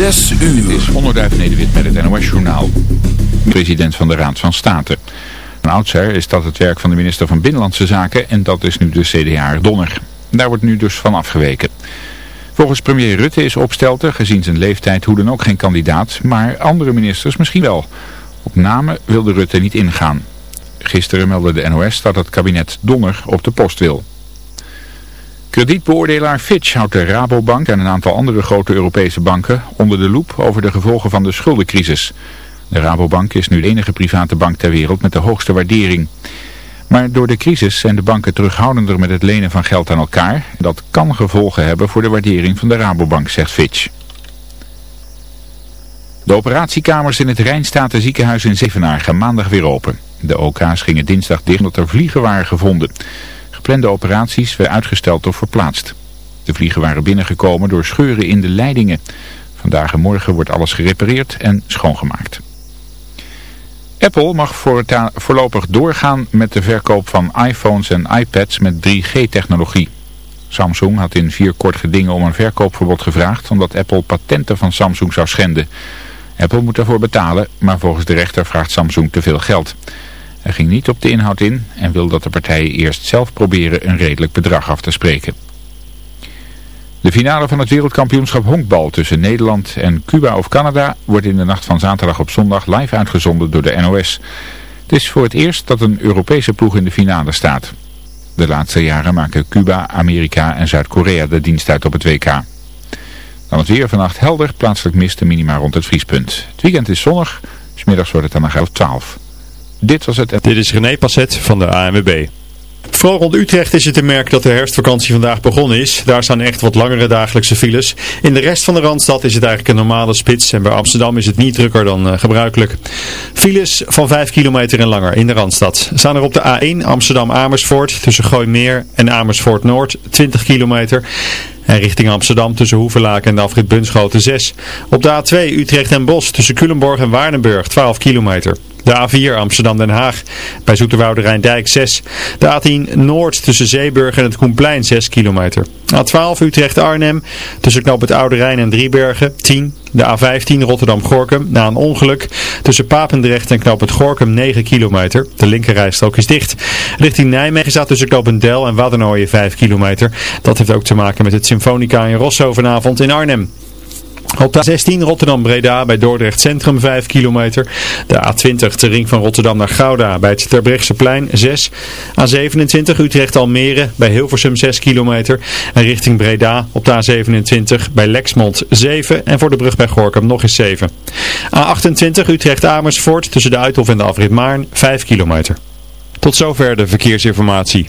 Zes uur. Dit is Onderduif Nederwit met het NOS Journaal. President van de Raad van State. Een oudsher is dat het werk van de minister van Binnenlandse Zaken en dat is nu de CDA Donner. Daar wordt nu dus van afgeweken. Volgens premier Rutte is Opstelten gezien zijn leeftijd hoe dan ook geen kandidaat, maar andere ministers misschien wel. Op namen wilde Rutte niet ingaan. Gisteren meldde de NOS dat het kabinet Donner op de post wil. Kredietbeoordelaar Fitch houdt de Rabobank en een aantal andere grote Europese banken onder de loep over de gevolgen van de schuldencrisis. De Rabobank is nu de enige private bank ter wereld met de hoogste waardering. Maar door de crisis zijn de banken terughoudender met het lenen van geld aan elkaar. Dat kan gevolgen hebben voor de waardering van de Rabobank, zegt Fitch. De operatiekamers in het Rijnstaten ziekenhuis in Zevenaar gaan maandag weer open. De OK's gingen dinsdag dicht omdat er vliegen waren gevonden. Geplande operaties werden uitgesteld of verplaatst. De vliegen waren binnengekomen door scheuren in de leidingen. Vandaag en morgen wordt alles gerepareerd en schoongemaakt. Apple mag voorlopig doorgaan met de verkoop van iPhones en iPads met 3G-technologie. Samsung had in vier kort gedingen om een verkoopverbod gevraagd omdat Apple patenten van Samsung zou schenden. Apple moet daarvoor betalen, maar volgens de rechter vraagt Samsung te veel geld. Hij ging niet op de inhoud in en wil dat de partijen eerst zelf proberen een redelijk bedrag af te spreken. De finale van het wereldkampioenschap honkbal tussen Nederland en Cuba of Canada wordt in de nacht van zaterdag op zondag live uitgezonden door de NOS. Het is voor het eerst dat een Europese ploeg in de finale staat. De laatste jaren maken Cuba, Amerika en Zuid-Korea de dienst uit op het WK. Dan het weer vannacht helder, plaatselijk mist minima rond het vriespunt. Het weekend is zonnig, smiddags wordt het dan nog 12. Dit was het... Dit is René Passet van de ANWB. Vooral rond Utrecht is het te merken dat de herfstvakantie vandaag begonnen is. Daar staan echt wat langere dagelijkse files. In de rest van de Randstad is het eigenlijk een normale spits. En bij Amsterdam is het niet drukker dan uh, gebruikelijk. Files van 5 kilometer en langer in de Randstad. Staan er op de A1 Amsterdam-Amersfoort tussen Gooimeer en Amersfoort-Noord 20 kilometer. En richting Amsterdam tussen Hoevelaken en de afrit Bunschoten 6. Op de A2 Utrecht en Bos tussen Culemborg en Waardenburg 12 kilometer. De A4 Amsterdam-Den Haag bij Zoeterwoude Rijndijk 6. De A10 Noord tussen Zeeburg en het Koenplein 6 kilometer. A12 Utrecht-Arnhem tussen Knoop het Oude Rijn en Driebergen 10. De A15 Rotterdam-Gorkum na een ongeluk tussen Papendrecht en Knoop het Gorkum 9 kilometer. De linkerrijstrook is dicht. Richting Nijmegen staat tussen Knoop Del en Waddenooien 5 kilometer. Dat heeft ook te maken met het Symfonica in Rosso vanavond in Arnhem. Op de A16 Rotterdam-Breda bij Dordrecht Centrum 5 kilometer. De A20 de ring van Rotterdam naar Gouda bij het Terbrechtseplein 6. A27 Utrecht-Almere bij Hilversum 6 kilometer. En richting Breda op de A27 bij Lexmond 7. En voor de brug bij Gorkum nog eens 7. A28 Utrecht-Amersfoort tussen de Uithof en de afrit Maarn 5 kilometer. Tot zover de verkeersinformatie.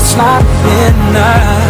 It's not enough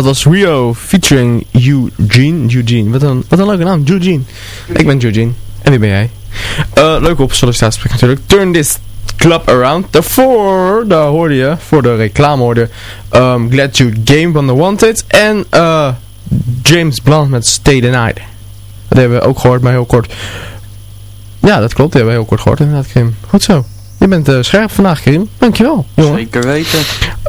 Dat was Rio featuring Eugene. Eugene, wat een, wat een leuke naam, Eugene. Ik ben Eugene. En wie ben jij? Uh, leuk op sollicitatiesprek natuurlijk. Turn this club around. Daarvoor, daar hoorde je, voor de reclame hoorde um, Glad You Game van The Wanted. En uh, James Blunt met Stay the Night. Dat hebben we ook gehoord, maar heel kort. Ja, dat klopt. Die hebben we heel kort gehoord inderdaad, Kim. Goed zo. Je bent uh, scherp vandaag, Kim. Dankjewel, jongen. Zeker weten.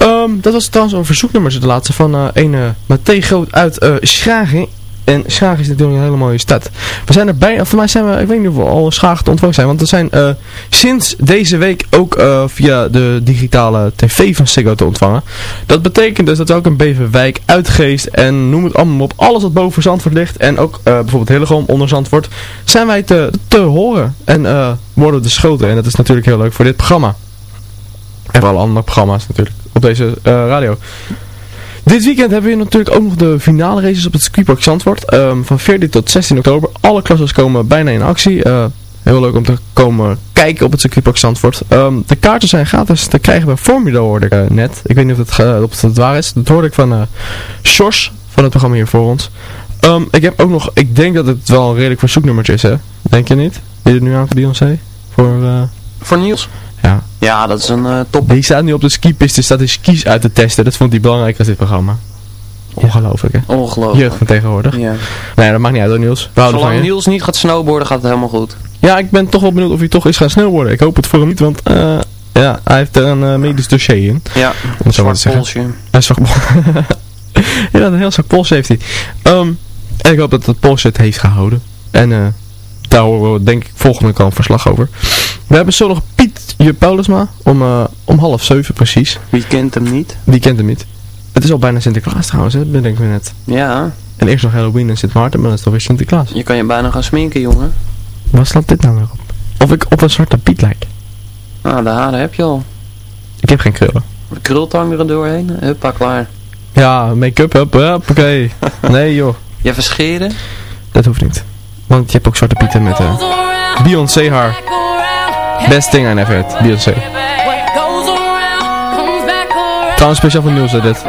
Um, dat was trouwens een verzoeknummer, de laatste, van uh, een uh, Groot uit uh, Schagen. En Schagen is natuurlijk een hele mooie stad. We zijn erbij, voor mij zijn we, ik weet niet of we al Schagen te ontvangen zijn. Want we zijn uh, sinds deze week ook uh, via de digitale tv van Ziggo te ontvangen. Dat betekent dus dat we ook een Beverwijk, Uitgeest en noem het allemaal op. Alles wat boven Zandvoort ligt en ook uh, bijvoorbeeld Hillegom onder Zandvoort. Zijn wij te, te horen en worden dus schoten. En dat is natuurlijk heel leuk voor dit programma. En voor alle andere programma's natuurlijk op deze radio. Dit weekend hebben we natuurlijk ook nog de finale races op het circuitpark Zandvoort. Um, van 14 tot 16 oktober. Alle klassen komen bijna in actie. Uh, heel leuk om te komen kijken op het circuitpark Zandvoort. Um, de kaarten zijn gratis te krijgen bij Formula hoorde ik uh, net. Ik weet niet of het, uh, of het waar is. Dat hoorde ik van uh, van het programma hier voor ons. Um, ik heb ook nog, ik denk dat het wel een redelijk verzoeknummertje is hè. Denk je niet? Wie er nu aan voor Beyoncé? Voor, voor Niels? Ja. Dat is een uh, top. Die staat nu op de skipiste, staat de skis uit te testen. Dat vond hij belangrijk als dit programma. Ongelooflijk, hè? Ongelooflijk. Jeugd van tegenwoordig. Ja. Nee, dat maakt niet uit hoor, Niels. We Zolang Niels niet gaat snowboarden, gaat het helemaal goed. Ja, ik ben toch wel benieuwd of hij toch is gaan snowboarden. Ik hoop het voor hem niet, want uh, ja, hij heeft er een uh, medisch dossier in. Ja, een zwart polsje. Een zwart Ja, een heel zwart polsje heeft hij. Um, en ik hoop dat het polsje het heeft gehouden. En uh, daar denk ik volgende week al een verslag over. We hebben zo nog Piet Je Paulusma om, uh, om half zeven precies. Wie kent hem niet? Wie kent hem niet? Het is al bijna Sinterklaas trouwens, hè? dat bedenk ik me net. Ja. En eerst nog Halloween en Sint Maarten, maar dat is toch weer Sinterklaas. Je kan je bijna gaan sminken, jongen. Wat slaat dit nou weer op? Of ik op een zwarte Piet lijk. Ah, de haren heb je al. Ik heb geen krullen. De krultang er doorheen, huppa, klaar. Ja, make-up, up, up, oké. nee joh. Je verscheren? Dat hoeft niet. Want je hebt ook zwarte pieten met uh, Beyoncé haar. Best thing I never had. Beyoncé. Trouwens speciaal voor Niels dit.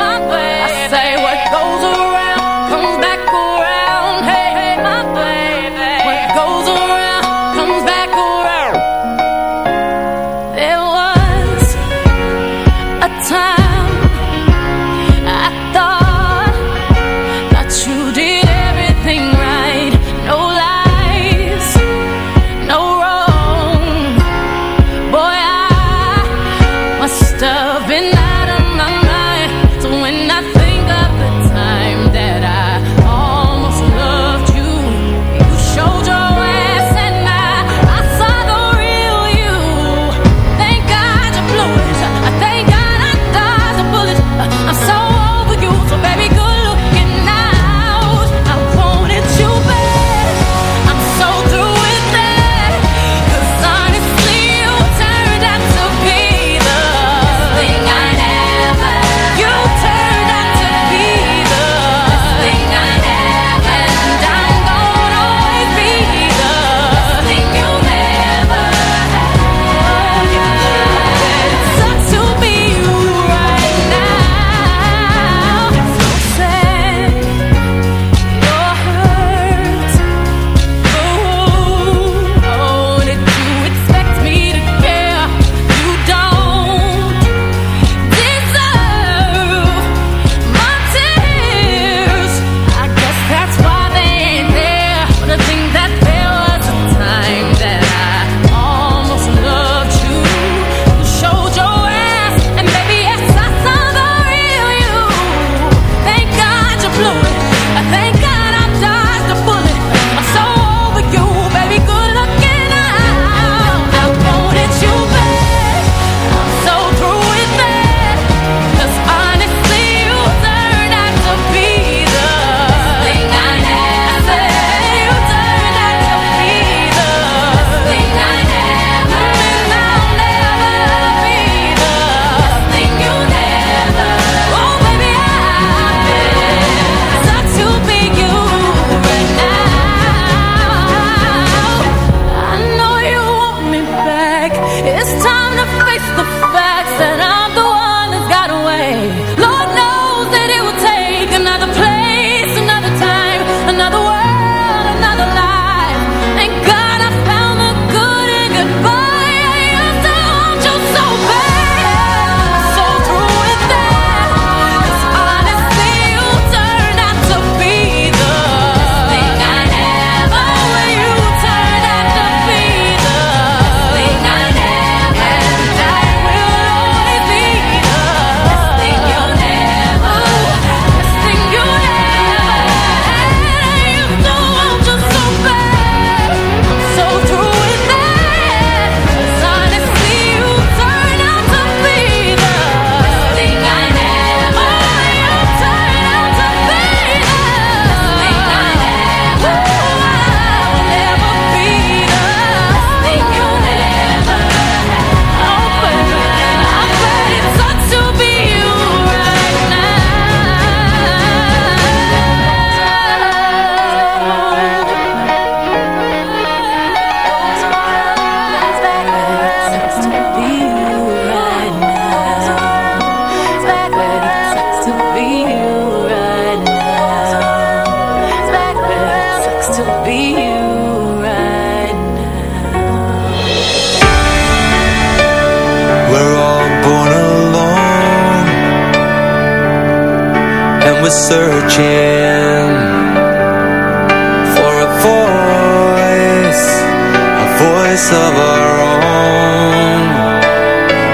Of our own.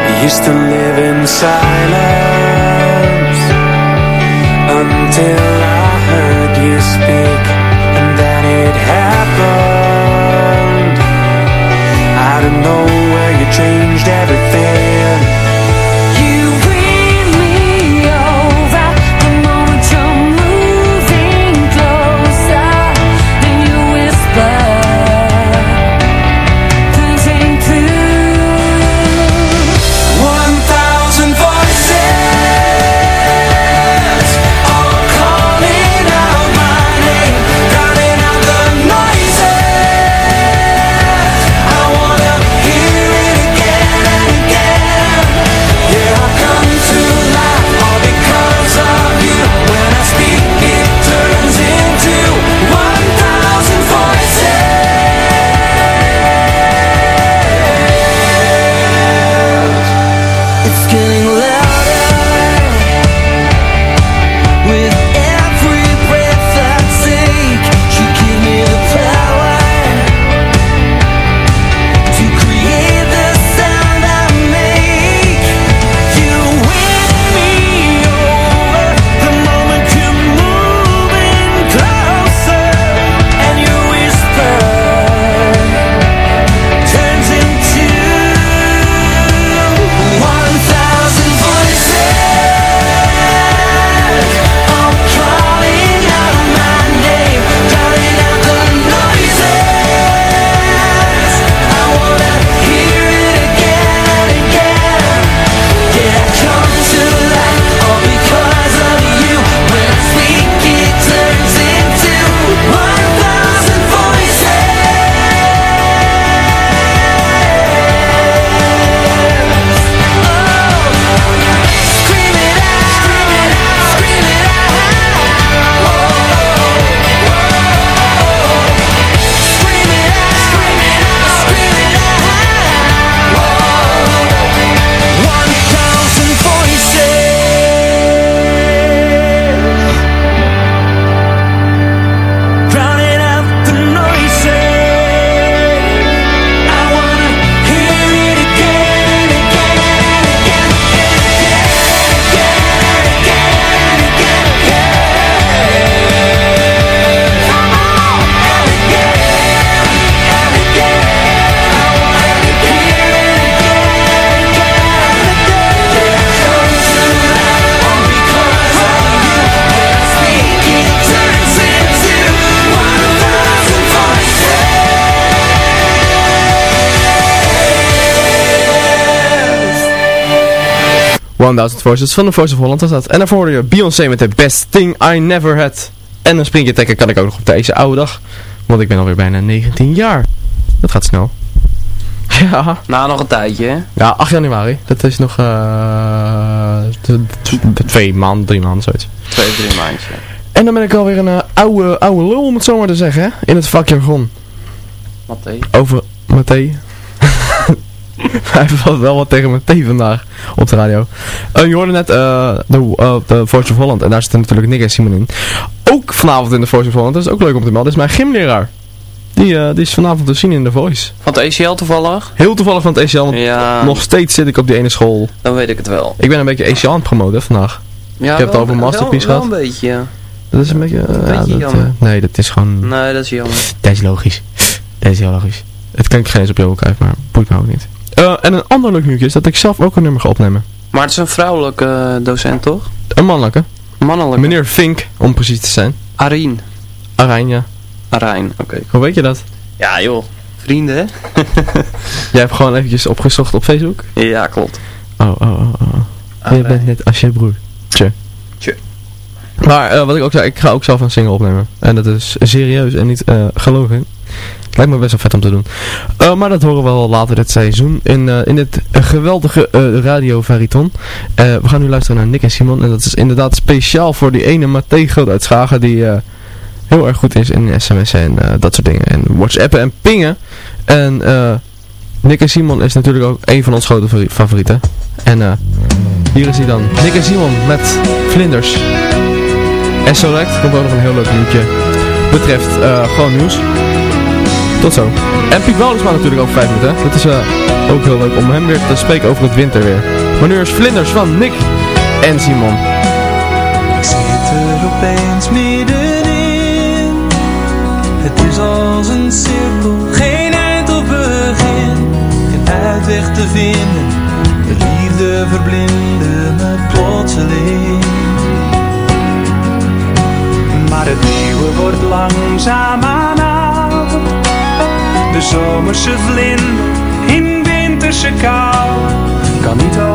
We used to live in silence until I 1000 Voices van de Voice of Holland was dat. En daarvoor hoorde je Beyoncé met de Best Thing I Never Had. En een sprintje trekken kan ik ook nog op deze oude dag. Want ik ben alweer bijna 19 jaar. Dat gaat snel. Ja. Na nog een tijdje? Ja, 8 januari. Dat is nog eh, twee maanden, drie maanden, zoiets. Twee, drie maanden. En dan ben ik alweer een eh, oude, oude lul, om het zo maar te zeggen. In het vakjargon. Mathé. Over Matthé. Hij heeft wel wat tegen Matthé vandaag op de radio. Eh, je hoorde net eh, de, eh, de Voice of Holland. En daar zitten natuurlijk Nick en Simon in. Ook vanavond in de Voice of Holland. Dat is ook leuk om te melden. Dat is mijn gymleraar. Die, die is vanavond te zien in de Voice. Van het ACL toevallig? Heel toevallig van het ECL. Want Ja. nog steeds zit ik op die ene school. Dan weet ik het wel. Ik ben een beetje ECL aan het promoten vandaag. Ja, ik heb het over Masterpiece wel, gehad. Wel een beetje. Dat is een beetje... ja, beetje dat, jammer. nee, dat is gewoon... Nee, dat is jammer. Dat is logisch. Dat is heel logisch. Het klinkt geen eens op Johan Cruijff, maar boeit me ook niet. Eh, en een ander leuk nieuwtje is dat ik zelf ook een nummer ga opnemen. Maar het is een vrouwelijke eh, docent, toch? Een mannelijke. Mannelijke. Meneer Fink, om precies te zijn. Arien. Arijn, ja. Arijn, oké. Hoe weet je dat? Ja, joh. Vrienden, hè? Jij hebt gewoon eventjes opgezocht op Facebook? ja, klopt. Oh, oh, oh, oh. Je bent net als je broer. Tje. Tje. Maar eh, wat ik ook zei, ik ga ook zelf een single opnemen. En dat is serieus en niet eh gelogen. Lijkt me best wel vet om te doen. Eh, maar dat horen we wel later dit seizoen. In, uh, in dit geweldige uh, radio Variton. we gaan nu luisteren naar Nick en Simon. En dat is inderdaad speciaal voor die ene Matthee Groot uit Schagen. Die heel erg goed is in sms'en en dat soort dingen. En whatsappen en pingen. En Nick en Simon is natuurlijk ook een van ons grote favorieten. En hier is hij dan. Nick en Simon met Vlinders. En zo komt ook nog een heel leuk nieuwtje. Betreft gewoon nieuws. Tot zo. En Piet Waldesma natuurlijk ook vijf minuten. Hè? Het is uh, ook heel leuk om hem weer te spreken over het winter weer. Maar nu is Vlinders van Nick en Simon. Ik zit er opeens middenin. Het is als een cirkel, geen eind of begin. Geen uitweg te vinden, de liefde verblindde me plotseling. Maar het nieuwe wordt langzaam aan de zomerse vlinder in winterse kou. Kan niet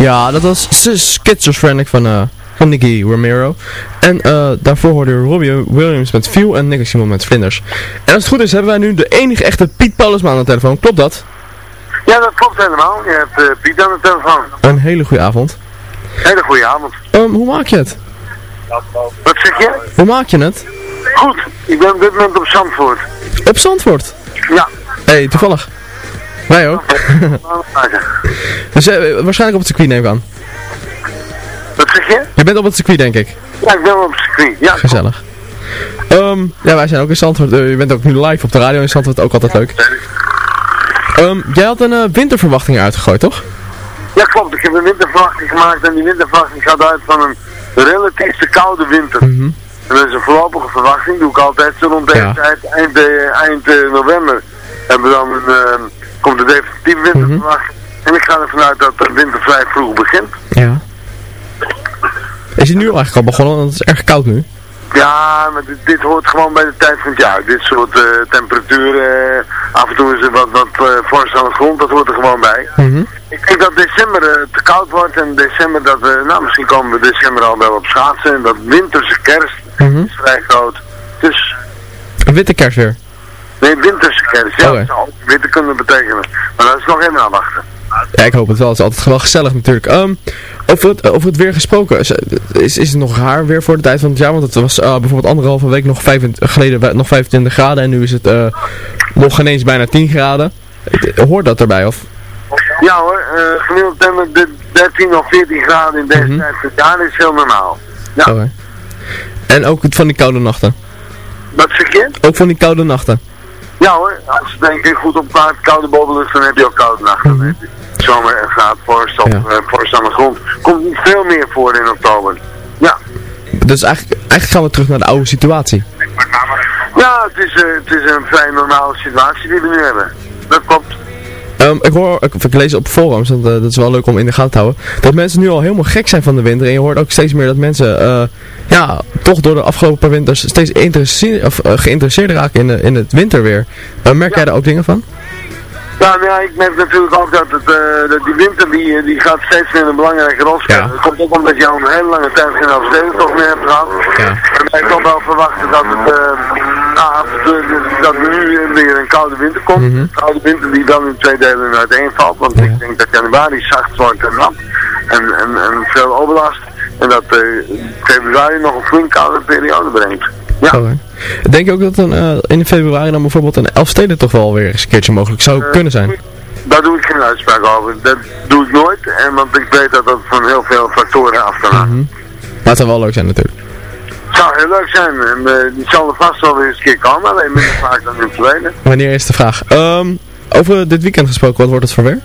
Ja, dat was Schizophrenic van, eh van Nicky Romero. En eh, daarvoor hoorde Robbie Williams met View en Nicky Simon met Vlinders. En als het goed is, hebben wij nu de enige echte Piet Paulusma aan de telefoon. Klopt dat? Ja, dat klopt helemaal. Je hebt eh, Piet aan de telefoon. Een hele goede avond. Hele goede avond. Ehm, hoe maak je het? Wat zeg je? Hoe maak je het? Goed, ik ben op dit moment op Zandvoort. Op Zandvoort? Ja. Hé, hey, toevallig. Wij ook. dus eh, waarschijnlijk op het circuit neem ik aan. Wat zeg je? Je bent op het circuit denk ik. Ja, ik ben op het circuit. Ja, Gezellig. Ehm, ja, wij zijn ook in Zandvoort. Eh, je bent ook nu live op de radio in Zandvoort, ook altijd leuk. Ehm, jij had een eh, winterverwachting uitgegooid, toch? Ja, klopt. Ik heb een winterverwachting gemaakt en die winterverwachting gaat uit van een relatief te koude winter. Mhm. En dat is een voorlopige verwachting, doe ik altijd zo rond deze Ja. tijd, eind, eind november. Hebben we dan een, eh, komt de definitieve Mhm. winterverwachting. En ik ga ervan uit dat de winter vrij vroeg begint. Ja. Is het nu al eigenlijk al begonnen? Want het is erg koud nu. Ja, maar dit, dit hoort gewoon bij de tijd van het jaar. Dit soort eh, temperaturen, eh, af en toe is er wat, wat vorst aan de grond, dat hoort er gewoon bij. Mhm. Ik denk dat december te koud wordt en december dat we, nou misschien komen we december al wel op schaatsen. En dat winterse kerst Mhm. is vrij groot. Dus, Een witte kerst weer. Nee, winterse kerst, ja, zou witte kunnen betekenen. Maar dat is nog even afwachten. Ja, ik hoop het wel. Het is altijd wel gezellig natuurlijk. Ehm, over, het, over het weer gesproken. Is, is, het nog raar weer voor de tijd van het jaar? Want het was eh, bijvoorbeeld anderhalve week nog 25, geleden nog 25 graden. En nu is het eh, nog ineens bijna 10 graden. Hoort dat erbij? Of? Ja hoor, eh gemiddeld hebben we de 13 of 14 graden in deze Mhm. tijd van het jaar is heel normaal. Ja. En ook van die koude nachten? wat zeg je? Ook van die koude nachten? Ja hoor, als je denk ik goed op koude bovenlucht, dan heb je ook koude nachten. Heb je Zomer en gaat vorst, op, Ja. eh, vorst aan de grond. Komt niet veel meer voor in oktober. Ja, Dus eigenlijk, eigenlijk gaan we terug naar de oude situatie. ja het, is, eh, het is een vrij normale situatie die we nu hebben. Dat klopt. Ehm, ik hoor, ik, ik lees op forums, want eh, dat is wel leuk om in de gaten te houden, dat mensen nu al helemaal gek zijn van de winter. En je hoort ook steeds meer dat mensen, ja, toch door de afgelopen paar winters steeds of, eh, geïnteresseerd raken in, de, in het winterweer. Eh, merk jij daar ook dingen van? Ja, nou ja, ik merk natuurlijk ook dat, het, eh, dat die winter die, die gaat steeds meer een belangrijke rol spelen. Ja. Dat komt ook omdat je al een hele lange tijd geen afstelling meer hebt gehad. Ja. En ik kan wel verwachten dat het, af en toe, dat er nu weer een koude winter komt. Mhm. Een koude winter die dan in twee delen uiteenvalt. Want ik denk dat januari zacht wordt en nat. En, en, en veel overlast. En dat eh, februari nog een flink koude periode brengt. Ja. Denk je ook dat dan, eh, in februari dan bijvoorbeeld een Elfsteden toch wel weer eens een keertje mogelijk zou Eh, kunnen zijn? Daar doe ik geen uitspraak over. Dat doe ik nooit. En want ik weet dat dat van heel veel factoren af kan hangen. Mhm. Maar het zou wel leuk zijn natuurlijk. Het zou heel leuk zijn. En eh, die zal er vast wel weer eens een keer komen. Alleen minder vaak dan in het verleden. Wanneer is de vraag? Ehm, over dit weekend gesproken, wat wordt het voor weer?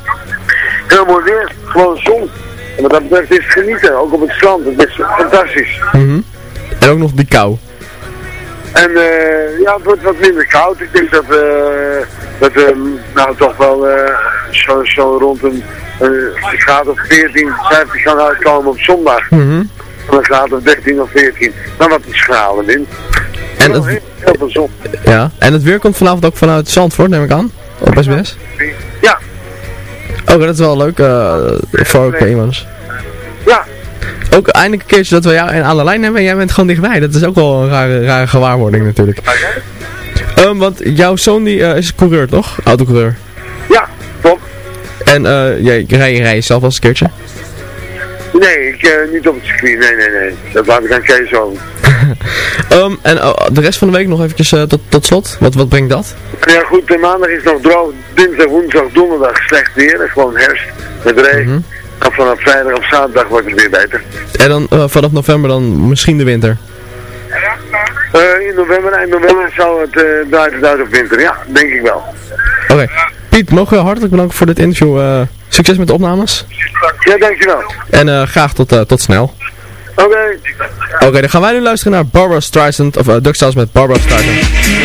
Heel mooi weer. Gewoon zon. En wat dat betreft is het genieten. Ook op het strand. Het is fantastisch. Mhm. En ook nog die kou. En eh, ja, het wordt wat minder koud. Ik denk dat, eh dat we nou toch wel eh, zo, zo rond een, een graad of 14, 15 gaan uitkomen op zondag. Mhm. Van een graad of 13 of 14. Dan wat die schralen wind. En het, heel, heel veel zon. ja. en het weer komt vanavond ook vanuit Zandvoort, neem ik aan? Op SBS? Ja. Oké, dat is wel leuk eh voor K-mans. Ja. Ook eindelijk een keertje dat we jou aan de lijn hebben en jij bent gewoon dichtbij. Dat is ook wel een rare, rare gewaarwording natuurlijk. Ehm, want jouw zoon die eh, is coureur toch? Autocoureur. Ja, top. En eh jij rij je rij je zelf wel eens een keertje? Nee, ik, niet op het circuit. Nee, nee, nee. Dat laat ik aan Kees over. Ehm, en oh, de rest van de week nog eventjes eh, tot, tot slot. Wat, wat brengt dat? Ja goed, de maandag is nog droog. Dinsdag, woensdag, donderdag slecht weer. Dat is gewoon herfst met regen. En vanaf vrijdag of zaterdag wordt het weer beter. En dan eh, vanaf november dan misschien de winter. Eh, in november, eind november zou het uh, draait het uit op winter. Ja, denk ik wel. Oké. Piet, mogen we hartelijk bedanken voor dit interview. Eh, succes met de opnames. Ja, dankjewel. En eh, graag tot, eh, tot snel. Oké. Oké, dan gaan wij nu luisteren naar Barbara Streisand, of uh, met Barbara Streisand.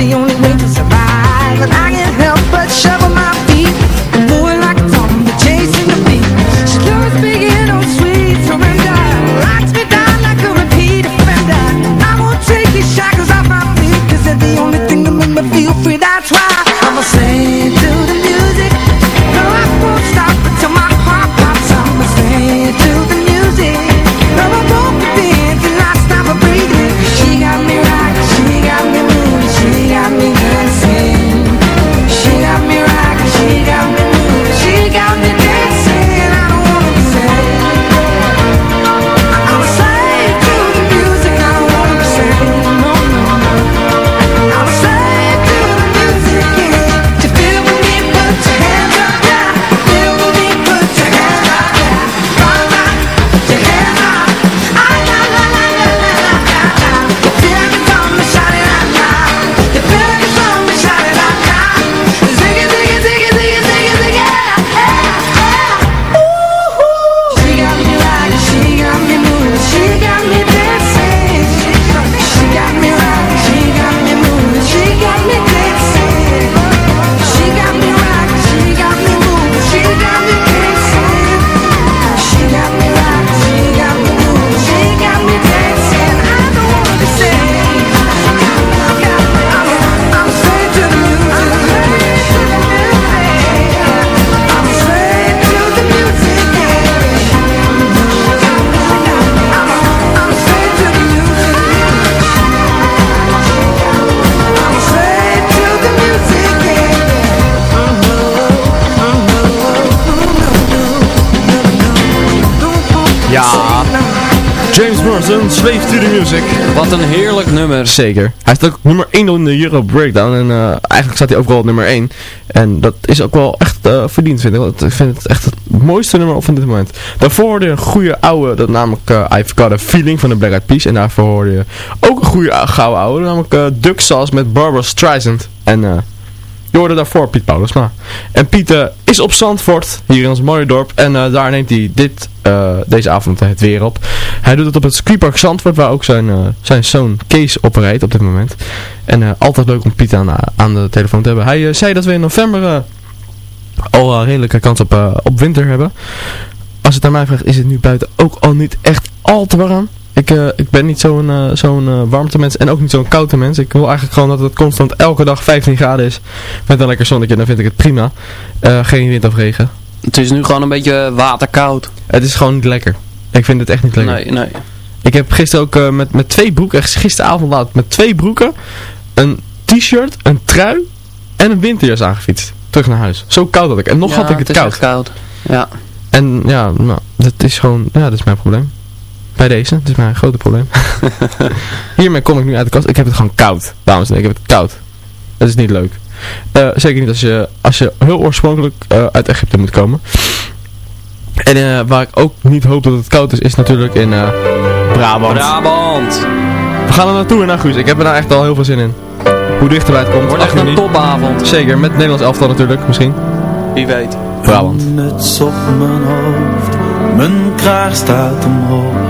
The only way to Ja. James Morrison, Slave to the Music. Wat een heerlijk nummer. Zeker. Hij staat ook nummer 1 in de Euro Breakdown. En eh, eigenlijk staat hij overal op nummer 1. En dat is ook wel echt eh, verdiend, vind ik. Want ik vind het echt het mooiste nummer op van dit moment. Daarvoor hoorde je een goede oude, dat namelijk eh, I've Got a Feeling van de Black Eyed Peas. En daarvoor hoorde je ook een goede ou- gouden oude, namelijk eh, Duck Sauce met Barbara Streisand. En eh je hoorde daarvoor Piet Paulusma. En Piet eh, is op Zandvoort, hier in ons mooie dorp. En eh, daar neemt hij dit, eh, deze avond het weer op. Hij doet het op het circuitpark Zandvoort, waar ook zijn, zijn zoon Kees op rijdt op dit moment. En altijd leuk om Piet aan, aan de telefoon te hebben. Hij zei dat we in november al redelijke kans op, op winter hebben. Als het aan mij vraagt, is het nu buiten ook al niet echt al te warm. Ik, eh, ik ben niet zo'n eh, zo'n eh, warmtemens en ook niet zo'n koude mens. Ik wil eigenlijk gewoon dat het constant elke dag 15 graden is. Met een lekker zonnetje, dan vind ik het prima. Geen wind of regen. Het is nu gewoon een beetje waterkoud. Het is gewoon niet lekker. Ik vind het echt niet lekker. Nee, nee. Ik heb gisteren ook met, met twee broeken, gisteravond laat, met twee broeken, een t-shirt, een trui en een winterjas aangefietst. Terug naar huis. Zo koud had ik. En nog Ja, had ik het, is koud. echt koud. Ja. En ja, nou, dat is gewoon, ja, dat is mijn probleem. Bij deze, dat is mijn grote probleem. Hiermee kom ik nu uit de kast. Ik heb het gewoon koud, dames en heren. Ik heb het koud. Dat is niet leuk. Eh, zeker niet als je, als je heel oorspronkelijk eh, uit Egypte moet komen. En eh, waar ik ook niet hoop dat het koud is, is natuurlijk in eh, Brabant. Brabant. We gaan er naartoe naar Guus. Ik heb er nou echt al heel veel zin in. Hoe dichterbij het komt. Wordt echt 8 een topavond. Zeker, met het Nederlands elftal natuurlijk, misschien. Wie weet. Brabant. Een muts op mijn hoofd, mijn kraag staat omhoog.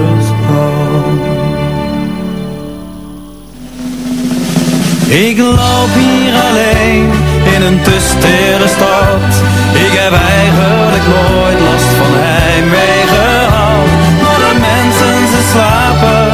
Ik loop hier alleen in een te stad. Ik heb eigenlijk nooit last van heimwee gehad. Maar de mensen ze slapen,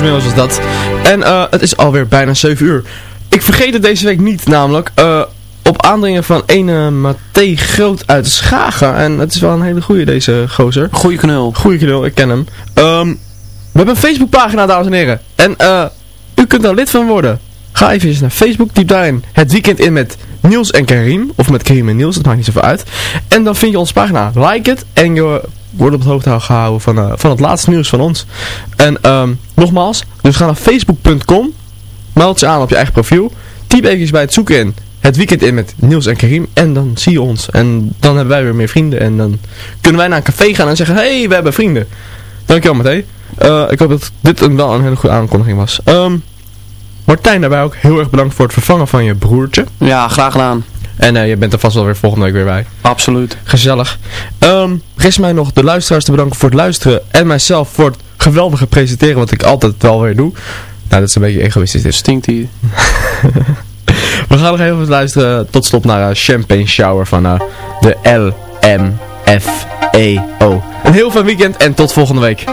Middels was dat. En eh, het is alweer bijna 7 uur. Ik vergeet het deze week niet, namelijk. eh, op aandringen van ene Mathé Groot uit Schagen. En het is wel een hele goede deze gozer. Goeie knul. Goeie knul, ik ken hem. Ehm, we hebben een Facebookpagina, dames en heren. En eh, u kunt daar lid van worden. Ga even naar Facebook, typ daarin het weekend in met Niels en Karim. Of met Karim en Niels, dat maakt niet zoveel uit. En dan vind je onze pagina. Like het en je wordt op de hoogte gehouden van, eh, van het laatste nieuws van ons. En ehm, nogmaals, dus ga naar facebook.com. Meld je aan op je eigen profiel. Typ even bij het zoeken in het weekend in met Niels en Karim. En dan zie je ons. En dan hebben wij weer meer vrienden. En dan kunnen wij naar een café gaan en zeggen, hé, hey, we hebben vrienden. Dankjewel Matthé. Eh, ik hoop dat dit een, wel een hele goede aankondiging was. Ehm, Martijn, daarbij ook heel erg bedankt voor het vervangen van je broertje. Ja, graag gedaan. En eh, je bent er vast wel weer volgende week weer bij. Absoluut. Gezellig. Rest mij nog de luisteraars te bedanken voor het luisteren. En mijzelf voor het geweldige presenteren, wat ik altijd wel weer doe. Nou, dat is een beetje egoïstisch dit. Stinkt hier. We gaan nog even luisteren tot stop naar eh, Champagne Shower van eh, de LMFEO. Een heel fijn weekend en tot volgende week.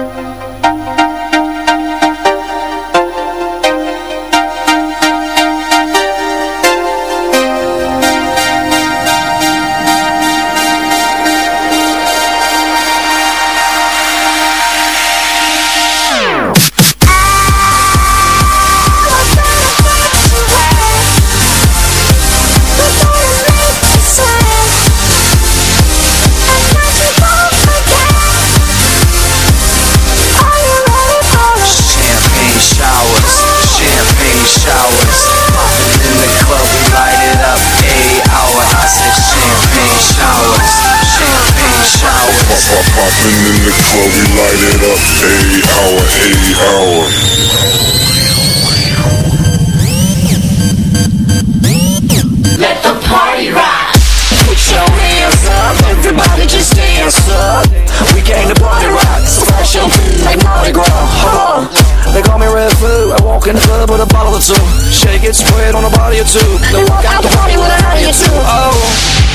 Popping in the club, we light it up. A hour, a hour. Let the party rock. Put your hands up, everybody just dance up. We came to party rock, so flash champagne like Mardi Gras. Huh. They call me Red Flu. I walk in the club with a bottle or two. Shake it, spread on a body or two. Then walk out the party with a hottie or two. Oh.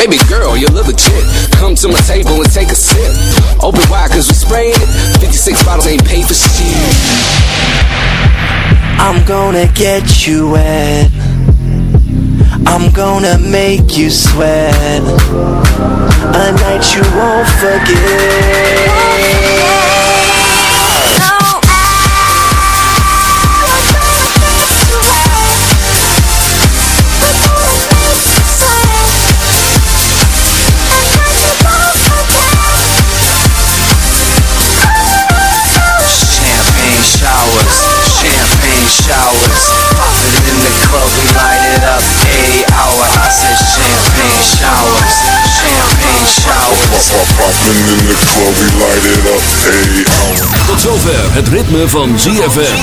Baby girl, you look legit. Come to my table and take a sip. Open wide, cause we spraying it. 56 bottles ain't paid for shit. I'm gonna get you wet. I'm gonna make you sweat. A night you won't forget. We light it up. A hour, I said champagne showers, champagne showers. Pop, pop, popping in the club, we light it up. Hour. Tot zover het ritme van ZFM.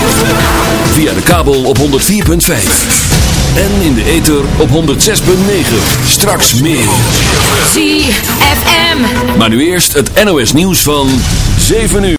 Via de kabel op 104.5. En in de ether op 106.9. Straks meer. ZFM. Maar nu eerst het NOS nieuws van 7 uur.